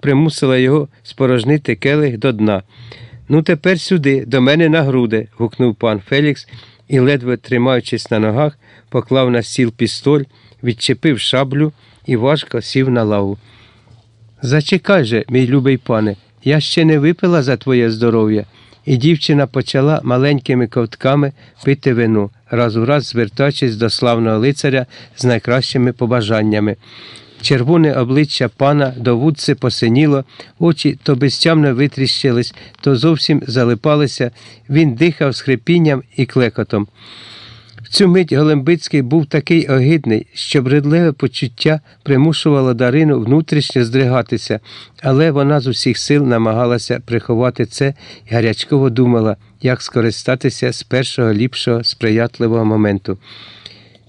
примусила його спорожнити келих до дна. Ну, тепер сюди, до мене на груди. гукнув пан Фелікс і, ледве тримаючись на ногах, поклав на стіл пістоль, відчепив шаблю і важко сів на лаву. Зачекай же, мій любий пане, я ще не випила за твоє здоров'я. І дівчина почала маленькими ковтками пити вину, раз у раз звертаючись до славного лицаря з найкращими побажаннями. Червоне обличчя пана до вудці посиніло, очі то безтямно витріщились, то зовсім залипалися, він дихав з хрипінням і клекотом. В цю мить Голембицький був такий огидний, що бредливе почуття примушувало Дарину внутрішньо здригатися, але вона з усіх сил намагалася приховати це і гарячково думала, як скористатися з першого ліпшого сприятливого моменту.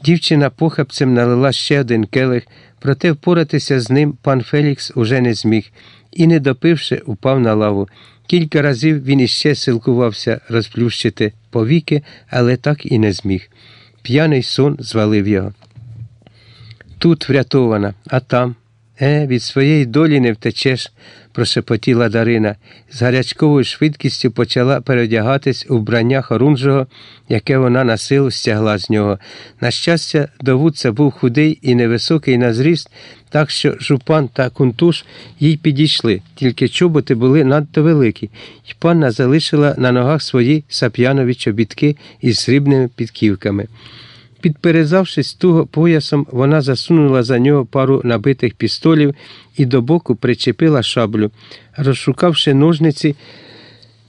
Дівчина похапцем налила ще один келих, проте впоратися з ним пан Фелікс уже не зміг і, не допивши, упав на лаву. Кілька разів він іще силкувався розплющити повіки, але так і не зміг. П'яний сон звалив його. Тут врятована, а там. Е, від своєї долі не втечеш, прошепотіла Дарина. З гарячковою швидкістю почала переодягатись у вбрання хорунжого, яке вона на силу стягла з нього. На щастя, довудця був худий і невисокий на зріст, так що жупан та кунтуш їй підійшли, тільки чоботи були надто великі, і панна залишила на ногах свої сап'янові чобітки із срібними підківками. Підперезавшись туго поясом, вона засунула за нього пару набитих пістолів і до боку причепила шаблю. Розшукавши ножниці,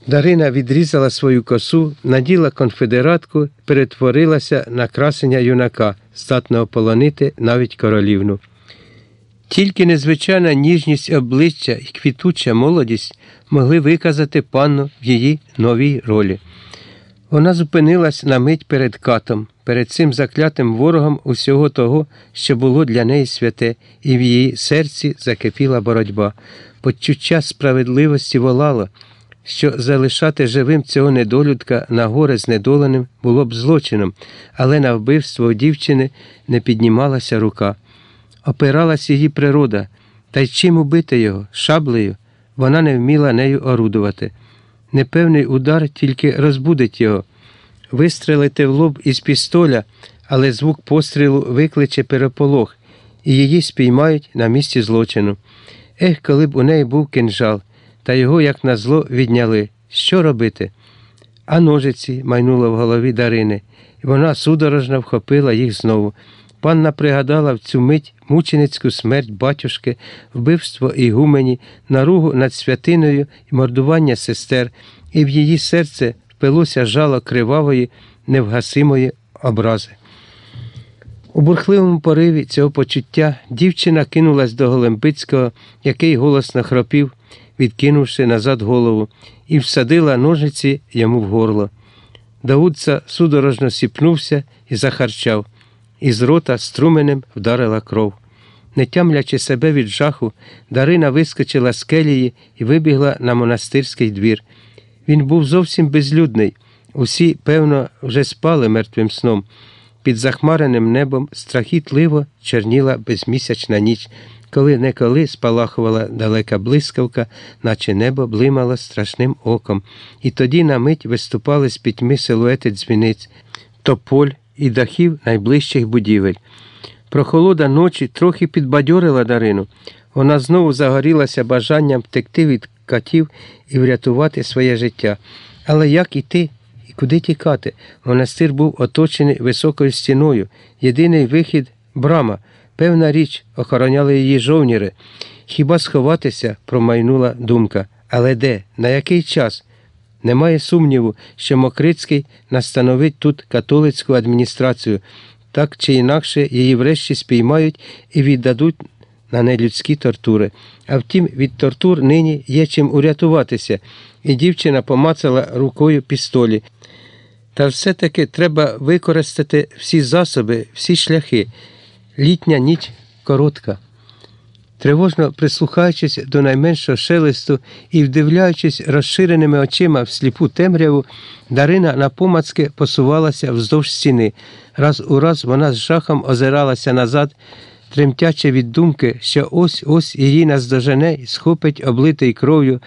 Дарина відрізала свою косу, наділа конфедератку, перетворилася на красення юнака, здатного полонити навіть королівну. Тільки незвичайна ніжність обличчя і квітуча молодість могли виказати панну в її новій ролі. Вона зупинилась на мить перед катом, перед цим заклятим ворогом усього того, що було для неї святе, і в її серці закипіла боротьба. Почуття справедливості волало, що залишати живим цього недолюдка на горе знедоленим було б злочином, але на вбивство дівчини не піднімалася рука. Опиралась її природа, та й чим убити його, шаблею, вона не вміла нею орудувати. Непевний удар тільки розбудить його. Вистрелити в лоб із пістоля, але звук пострілу викличе переполох, і її спіймають на місці злочину. Ех, коли б у неї був кинжал, та його, як назло, відняли. Що робити? А ножиці майнуло в голові Дарини, і вона судорожно вхопила їх знову. Панна пригадала в цю мить мученицьку смерть батюшки, вбивство ігумені, наругу над святиною і мордування сестер, і в її серце впилося жало кривавої, невгасимої образи. У бурхливому пориві цього почуття дівчина кинулась до Голембицького, який голосно хропів, відкинувши назад голову, і всадила ножиці йому в горло. Давудца судорожно сіпнувся і захарчав із рота струменем вдарила кров. Не тямлячи себе від жаху, Дарина вискочила з келії і вибігла на монастирський двір. Він був зовсім безлюдний. Усі, певно, вже спали мертвим сном. Під захмареним небом страхітливо черніла безмісячна ніч, коли неколи спалахувала далека блискавка, наче небо блимало страшним оком, і тоді на мить виступали з пітьми силуети дзвіниць, тополь і дахів найближчих будівель. Прохолода ночі трохи підбадьорила Дарину. Вона знову загорілася бажанням втекти від катів і врятувати своє життя. Але як іти і куди тікати? Монастир був оточений високою стіною. Єдиний вихід брама. Певна річ, охороняли її жовніри. Хіба сховатися, промайнула думка. Але де? На який час? Немає сумніву, що Мокрицький настановить тут католицьку адміністрацію, так чи інакше її врешті спіймають і віддадуть на нелюдські тортури. А втім, від тортур нині є чим урятуватися, і дівчина помацала рукою пістолі. Та все-таки треба використати всі засоби, всі шляхи. Літня ніч коротка. Тривожно прислухаючись до найменшого шелесту і вдивляючись розширеними очима в сліпу темряву, Дарина напомацки посувалася вздовж стіни. Раз у раз вона з жахом озиралася назад, тремтячи від думки, що ось ось її наздожене і схопить облитий кров'ю